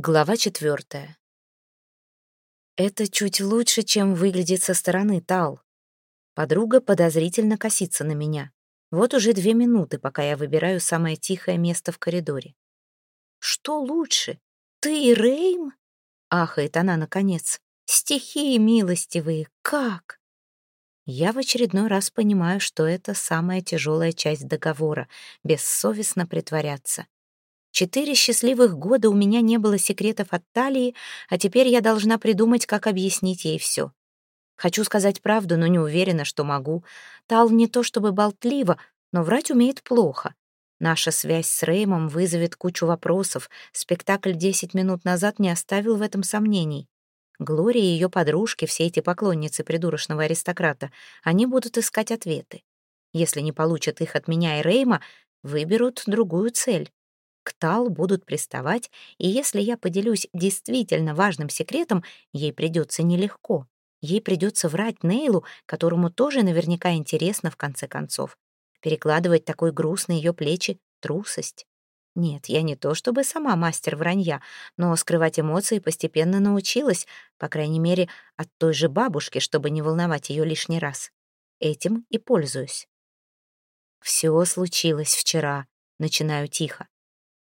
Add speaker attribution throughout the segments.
Speaker 1: Глава четвертая. Это чуть лучше, чем выглядит со стороны Тал. Подруга подозрительно косится на меня. Вот уже две минуты, пока я выбираю самое тихое место в коридоре. «Что лучше? Ты и Рейм?» — ахает она наконец. «Стихии милостивые, как?» Я в очередной раз понимаю, что это самая тяжелая часть договора — бессовестно притворяться. Четыре счастливых года у меня не было секретов от Талии, а теперь я должна придумать, как объяснить ей все. Хочу сказать правду, но не уверена, что могу. Тал не то чтобы болтлива, но врать умеет плохо. Наша связь с Реймом вызовет кучу вопросов. Спектакль десять минут назад не оставил в этом сомнений. Глория и ее подружки, все эти поклонницы придурочного аристократа, они будут искать ответы. Если не получат их от меня и Рейма, выберут другую цель к Тал будут приставать, и если я поделюсь действительно важным секретом, ей придется нелегко. Ей придется врать Нейлу, которому тоже наверняка интересно в конце концов. Перекладывать такой груз на ее плечи — трусость. Нет, я не то чтобы сама мастер вранья, но скрывать эмоции постепенно научилась, по крайней мере, от той же бабушки, чтобы не волновать ее лишний раз. Этим и пользуюсь. Все случилось вчера, начинаю тихо.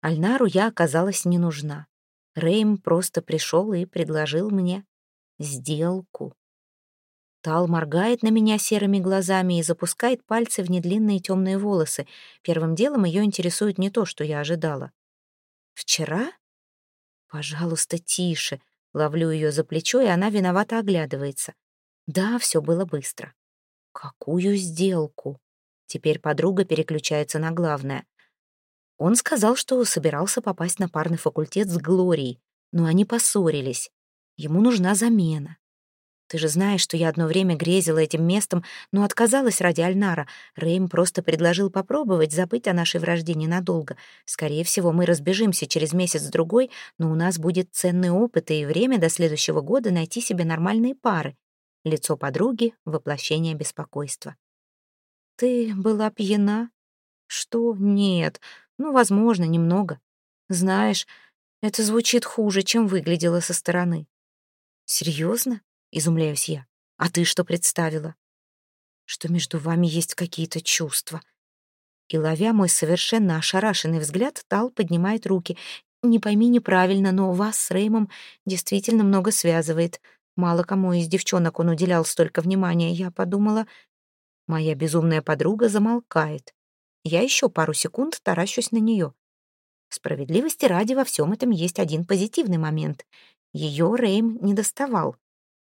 Speaker 1: Альнару я оказалась не нужна. Рейм просто пришел и предложил мне сделку. Тал моргает на меня серыми глазами и запускает пальцы в недлинные темные волосы. Первым делом ее интересует не то, что я ожидала. «Вчера?» «Пожалуйста, тише». Ловлю ее за плечо, и она виновато оглядывается. Да, все было быстро. «Какую сделку?» Теперь подруга переключается на главное. Он сказал, что собирался попасть на парный факультет с Глорией, но они поссорились. Ему нужна замена. Ты же знаешь, что я одно время грезила этим местом, но отказалась ради Альнара. Рейм просто предложил попробовать забыть о нашей вражде ненадолго. Скорее всего, мы разбежимся через месяц-другой, но у нас будет ценный опыт и время до следующего года найти себе нормальные пары. Лицо подруги — воплощение беспокойства. «Ты была пьяна?» «Что? Нет. Ну, возможно, немного. Знаешь, это звучит хуже, чем выглядело со стороны. Серьезно? Изумляюсь я. А ты что представила? Что между вами есть какие-то чувства. И, ловя мой совершенно ошарашенный взгляд, Тал поднимает руки. Не пойми неправильно, но вас с Реймом действительно много связывает. Мало кому из девчонок он уделял столько внимания. Я подумала... Моя безумная подруга замолкает. Я еще пару секунд таращусь на нее. Справедливости ради во всем этом есть один позитивный момент. Ее Рейм не доставал.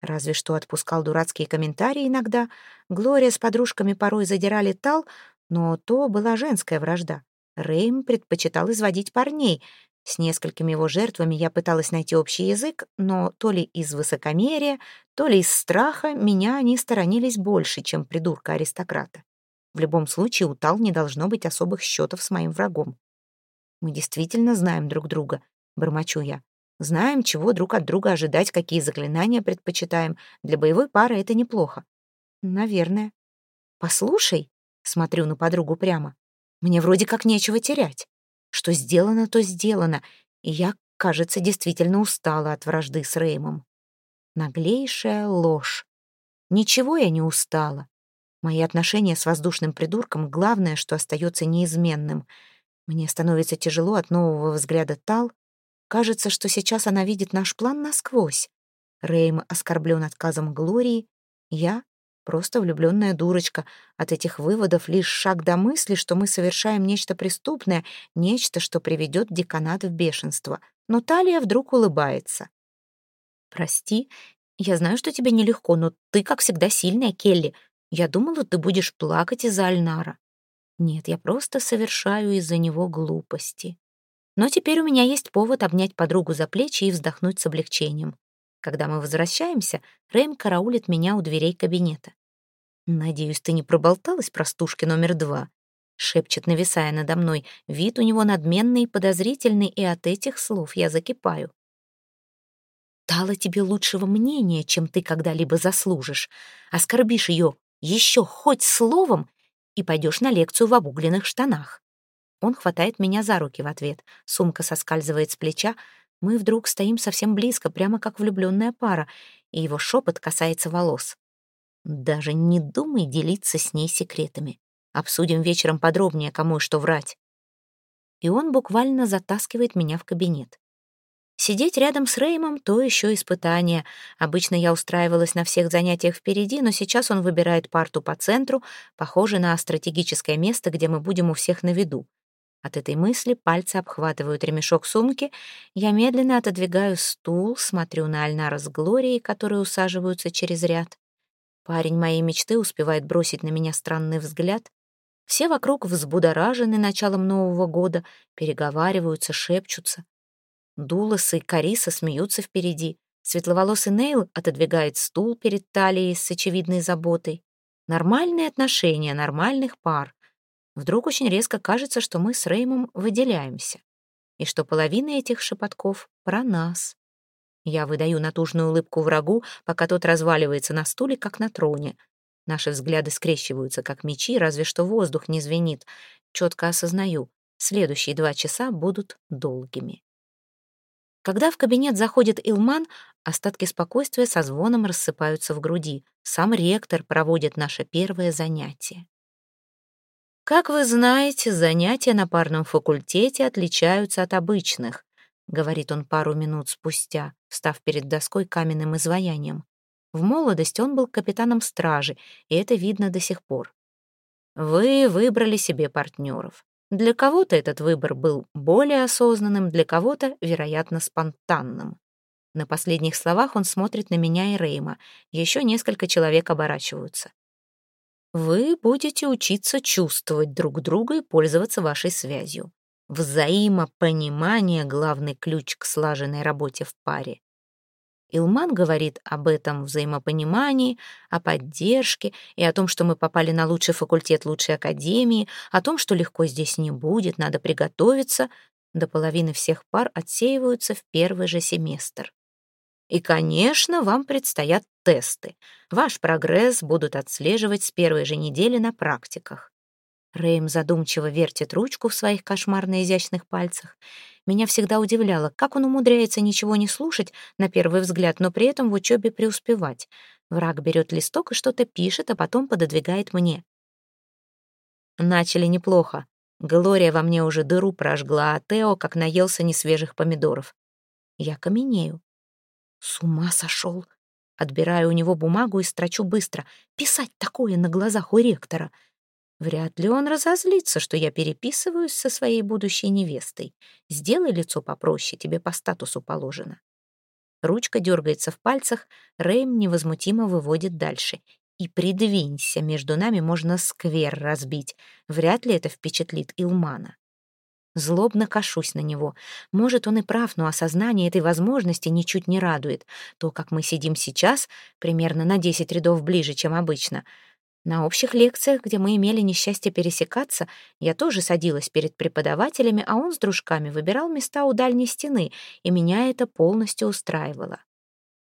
Speaker 1: Разве что отпускал дурацкие комментарии иногда. Глория с подружками порой задирали Тал, но то была женская вражда. Рейм предпочитал изводить парней. С несколькими его жертвами я пыталась найти общий язык, но то ли из высокомерия, то ли из страха меня они сторонились больше, чем придурка-аристократа. В любом случае, у Тал не должно быть особых счетов с моим врагом. Мы действительно знаем друг друга, бормочу я. Знаем, чего друг от друга ожидать, какие заклинания предпочитаем. Для боевой пары это неплохо. Наверное. Послушай, смотрю на подругу прямо. Мне вроде как нечего терять. Что сделано, то сделано. И я, кажется, действительно устала от вражды с Реймом. Наглейшая ложь. Ничего я не устала. Мои отношения с воздушным придурком — главное, что остается неизменным. Мне становится тяжело от нового взгляда Тал. Кажется, что сейчас она видит наш план насквозь. Рейм оскорблен отказом Глории. Я — просто влюбленная дурочка. От этих выводов лишь шаг до мысли, что мы совершаем нечто преступное, нечто, что приведет деканат в бешенство. Но Талия вдруг улыбается. «Прости, я знаю, что тебе нелегко, но ты, как всегда, сильная, Келли. Я думала, ты будешь плакать из-за Альнара. Нет, я просто совершаю из-за него глупости. Но теперь у меня есть повод обнять подругу за плечи и вздохнуть с облегчением. Когда мы возвращаемся, Рэм караулит меня у дверей кабинета. «Надеюсь, ты не проболталась, простушки номер два?» шепчет, нависая надо мной. Вид у него надменный и подозрительный, и от этих слов я закипаю. «Дала тебе лучшего мнения, чем ты когда-либо заслужишь. Оскорбишь ее еще хоть словом, и пойдешь на лекцию в обугленных штанах. Он хватает меня за руки в ответ. Сумка соскальзывает с плеча. Мы вдруг стоим совсем близко, прямо как влюбленная пара, и его шепот касается волос. Даже не думай делиться с ней секретами. Обсудим вечером подробнее, кому и что врать. И он буквально затаскивает меня в кабинет. Сидеть рядом с Реймом — то еще испытание. Обычно я устраивалась на всех занятиях впереди, но сейчас он выбирает парту по центру, похоже на стратегическое место, где мы будем у всех на виду. От этой мысли пальцы обхватывают ремешок сумки. Я медленно отодвигаю стул, смотрю на Альнара с Глорией, которые усаживаются через ряд. Парень моей мечты успевает бросить на меня странный взгляд. Все вокруг взбудоражены началом Нового года, переговариваются, шепчутся. Дулас и Кариса смеются впереди. Светловолосый Нейл отодвигает стул перед талией с очевидной заботой. Нормальные отношения нормальных пар. Вдруг очень резко кажется, что мы с Реймом выделяемся. И что половина этих шепотков про нас. Я выдаю натужную улыбку врагу, пока тот разваливается на стуле, как на троне. Наши взгляды скрещиваются, как мечи, разве что воздух не звенит. Четко осознаю, следующие два часа будут долгими. Когда в кабинет заходит Илман, остатки спокойствия со звоном рассыпаются в груди. Сам ректор проводит наше первое занятие. Как вы знаете, занятия на парном факультете отличаются от обычных, говорит он пару минут спустя, встав перед доской каменным изваянием. В молодости он был капитаном стражи, и это видно до сих пор. Вы выбрали себе партнеров. Для кого-то этот выбор был более осознанным, для кого-то, вероятно, спонтанным. На последних словах он смотрит на меня и Рейма. Еще несколько человек оборачиваются. Вы будете учиться чувствовать друг друга и пользоваться вашей связью. Взаимопонимание — главный ключ к слаженной работе в паре. Илман говорит об этом взаимопонимании, о поддержке и о том, что мы попали на лучший факультет лучшей академии, о том, что легко здесь не будет, надо приготовиться. До половины всех пар отсеиваются в первый же семестр. И, конечно, вам предстоят тесты. Ваш прогресс будут отслеживать с первой же недели на практиках. Рэйм задумчиво вертит ручку в своих кошмарно изящных пальцах. Меня всегда удивляло, как он умудряется ничего не слушать на первый взгляд, но при этом в учебе преуспевать. Враг берет листок и что-то пишет, а потом пододвигает мне. Начали неплохо. Глория во мне уже дыру прожгла, а Тео как наелся несвежих помидоров. Я каменею. С ума сошел. Отбираю у него бумагу и строчу быстро. Писать такое на глазах у ректора — Вряд ли он разозлится, что я переписываюсь со своей будущей невестой. Сделай лицо попроще, тебе по статусу положено. Ручка дергается в пальцах, Рэйм невозмутимо выводит дальше. И придвинься, между нами можно сквер разбить. Вряд ли это впечатлит Илмана. Злобно кашусь на него. Может, он и прав, но осознание этой возможности ничуть не радует. То, как мы сидим сейчас, примерно на 10 рядов ближе, чем обычно — на общих лекциях, где мы имели несчастье пересекаться, я тоже садилась перед преподавателями, а он с дружками выбирал места у дальней стены, и меня это полностью устраивало.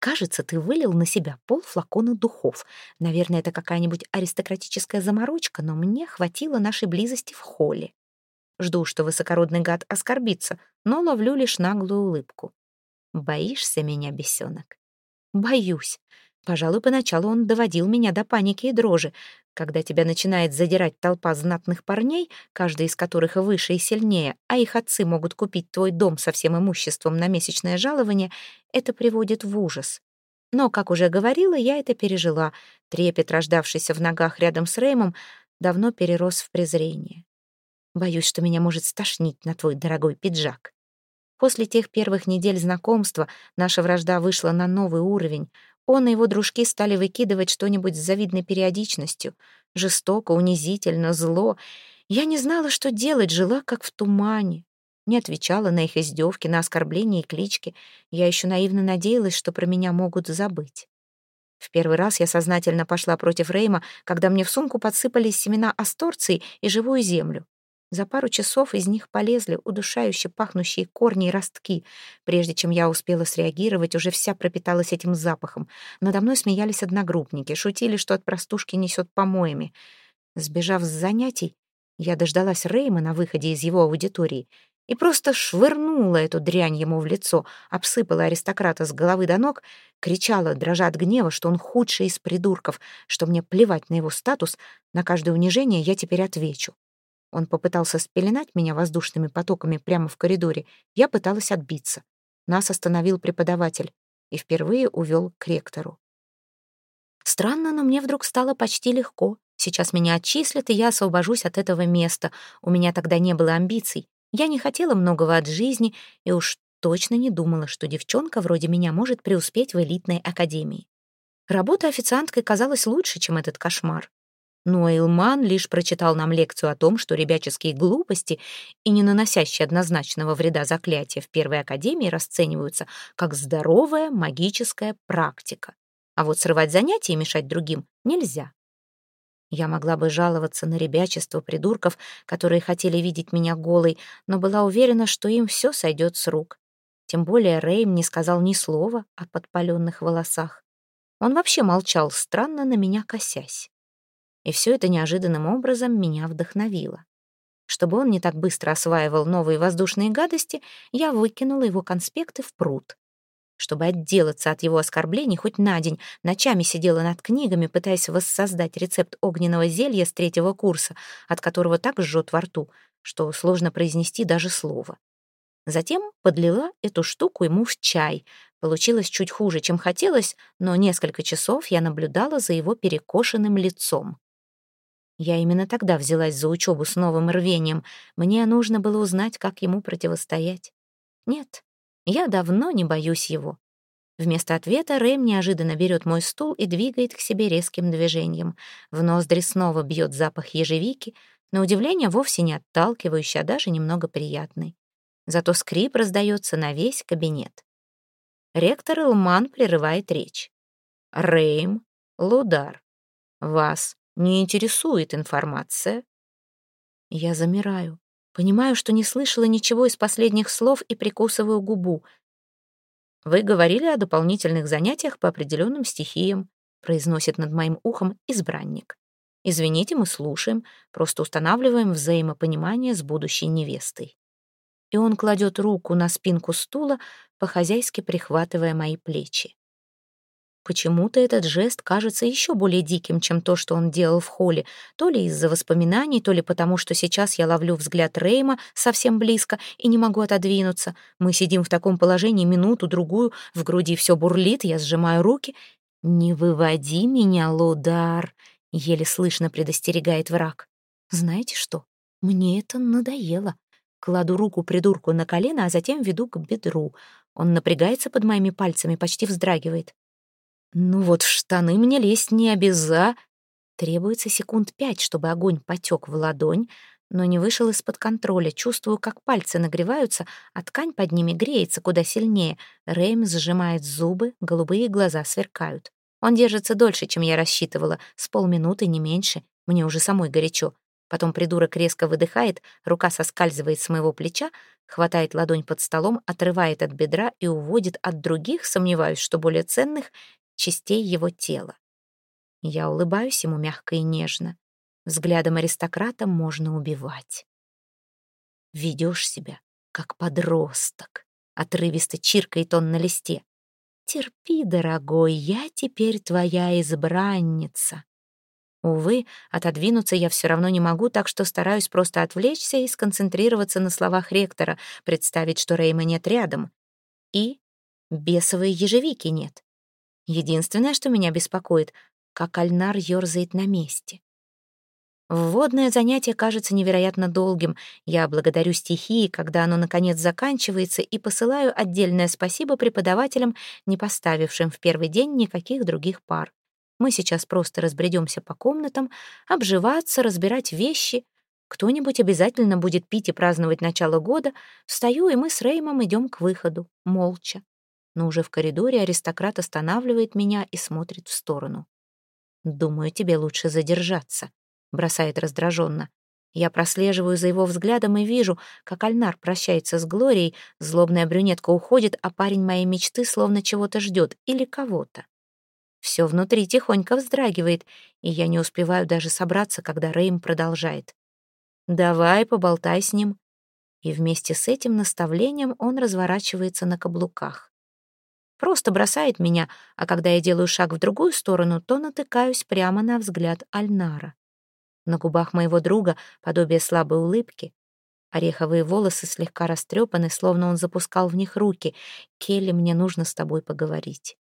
Speaker 1: Кажется, ты вылил на себя пол флакона духов. Наверное, это какая-нибудь аристократическая заморочка, но мне хватило нашей близости в холле. Жду, что высокородный гад оскорбится, но ловлю лишь наглую улыбку. Боишься меня, бесенок? Боюсь. Пожалуй, поначалу он доводил меня до паники и дрожи. Когда тебя начинает задирать толпа знатных парней, каждый из которых выше и сильнее, а их отцы могут купить твой дом со всем имуществом на месячное жалование, это приводит в ужас. Но, как уже говорила, я это пережила. Трепет, рождавшийся в ногах рядом с Реймом, давно перерос в презрение. Боюсь, что меня может стошнить на твой дорогой пиджак. После тех первых недель знакомства наша вражда вышла на новый уровень. Он и его дружки стали выкидывать что-нибудь с завидной периодичностью. Жестоко, унизительно, зло. Я не знала, что делать, жила как в тумане. Не отвечала на их издевки, на оскорбления и клички. Я еще наивно надеялась, что про меня могут забыть. В первый раз я сознательно пошла против Рейма, когда мне в сумку подсыпались семена асторции и живую землю. За пару часов из них полезли удушающе пахнущие корни и ростки. Прежде чем я успела среагировать, уже вся пропиталась этим запахом. Надо мной смеялись одногруппники, шутили, что от простушки несет помоями. Сбежав с занятий, я дождалась Рейма на выходе из его аудитории. и просто швырнула эту дрянь ему в лицо, обсыпала аристократа с головы до ног, кричала, дрожа от гнева, что он худший из придурков, что мне плевать на его статус, на каждое унижение я теперь отвечу. Он попытался спеленать меня воздушными потоками прямо в коридоре. Я пыталась отбиться. Нас остановил преподаватель и впервые увел к ректору. Странно, но мне вдруг стало почти легко. Сейчас меня отчислят, и я освобожусь от этого места. У меня тогда не было амбиций. Я не хотела многого от жизни и уж точно не думала, что девчонка вроде меня может преуспеть в элитной академии. Работа официанткой казалась лучше, чем этот кошмар. Но Илман лишь прочитал нам лекцию о том, что ребяческие глупости и не наносящие однозначного вреда заклятия в Первой Академии расцениваются как здоровая магическая практика. А вот срывать занятия и мешать другим нельзя. Я могла бы жаловаться на ребячество придурков, которые хотели видеть меня голой, но была уверена, что им все сойдет с рук. Тем более Рейм не сказал ни слова о подпаленных волосах. Он вообще молчал, странно на меня косясь. И все это неожиданным образом меня вдохновило. Чтобы он не так быстро осваивал новые воздушные гадости, я выкинула его конспекты в пруд. Чтобы отделаться от его оскорблений хоть на день, ночами сидела над книгами, пытаясь воссоздать рецепт огненного зелья с третьего курса, от которого так жжет во рту, что сложно произнести даже слово. Затем подлила эту штуку ему в чай. Получилось чуть хуже, чем хотелось, но несколько часов я наблюдала за его перекошенным лицом. Я именно тогда взялась за учебу с новым рвением. Мне нужно было узнать, как ему противостоять. Нет, я давно не боюсь его. Вместо ответа Рэм неожиданно берет мой стул и двигает к себе резким движением. В ноздри снова бьет запах ежевики, на удивление вовсе не отталкивающий, а даже немного приятный. Зато скрип раздается на весь кабинет. Ректор Илман прерывает речь. «Рейм, Лудар, вас не интересует информация?» Я замираю. Понимаю, что не слышала ничего из последних слов и прикусываю губу. «Вы говорили о дополнительных занятиях по определенным стихиям», произносит над моим ухом избранник. «Извините, мы слушаем, просто устанавливаем взаимопонимание с будущей невестой». И он кладет руку на спинку стула, по-хозяйски прихватывая мои плечи. Почему-то этот жест кажется еще более диким, чем то, что он делал в холле, то ли из-за воспоминаний, то ли потому, что сейчас я ловлю взгляд Рейма совсем близко и не могу отодвинуться. Мы сидим в таком положении минуту-другую, в груди все бурлит, я сжимаю руки. «Не выводи меня, Лудар!» — еле слышно предостерегает враг. «Знаете что? Мне это надоело». Кладу руку придурку на колено, а затем веду к бедру. Он напрягается под моими пальцами, почти вздрагивает. Ну вот в штаны мне лезть не обяза. Требуется секунд пять, чтобы огонь потек в ладонь, но не вышел из-под контроля. Чувствую, как пальцы нагреваются, а ткань под ними греется куда сильнее. Рэйм сжимает зубы, голубые глаза сверкают. Он держится дольше, чем я рассчитывала, с полминуты, не меньше. Мне уже самой горячо. Потом придурок резко выдыхает, рука соскальзывает с моего плеча, хватает ладонь под столом, отрывает от бедра и уводит от других, сомневаюсь, что более ценных, частей его тела. Я улыбаюсь ему мягко и нежно. Взглядом аристократа можно убивать. Ведешь себя, как подросток. Отрывисто чиркает он на листе. Терпи, дорогой, я теперь твоя избранница. Увы, отодвинуться я все равно не могу, так что стараюсь просто отвлечься и сконцентрироваться на словах ректора, представить, что Рейма нет рядом. И бесовой ежевики нет. Единственное, что меня беспокоит, как Альнар ёрзает на месте. Вводное занятие кажется невероятно долгим. Я благодарю стихии, когда оно наконец заканчивается, и посылаю отдельное спасибо преподавателям, не поставившим в первый день никаких других пар. Мы сейчас просто разбредемся по комнатам, обживаться, разбирать вещи. Кто-нибудь обязательно будет пить и праздновать начало года. Встаю, и мы с Реймом идем к выходу, молча но уже в коридоре аристократ останавливает меня и смотрит в сторону. «Думаю, тебе лучше задержаться», — бросает раздраженно. Я прослеживаю за его взглядом и вижу, как Альнар прощается с Глорией, злобная брюнетка уходит, а парень моей мечты словно чего-то ждет или кого-то. Все внутри тихонько вздрагивает, и я не успеваю даже собраться, когда Рейм продолжает. «Давай, поболтай с ним». И вместе с этим наставлением он разворачивается на каблуках. Просто бросает меня, а когда я делаю шаг в другую сторону, то натыкаюсь прямо на взгляд Альнара. На губах моего друга подобие слабой улыбки. Ореховые волосы слегка растрепаны, словно он запускал в них руки. «Келли, мне нужно с тобой поговорить».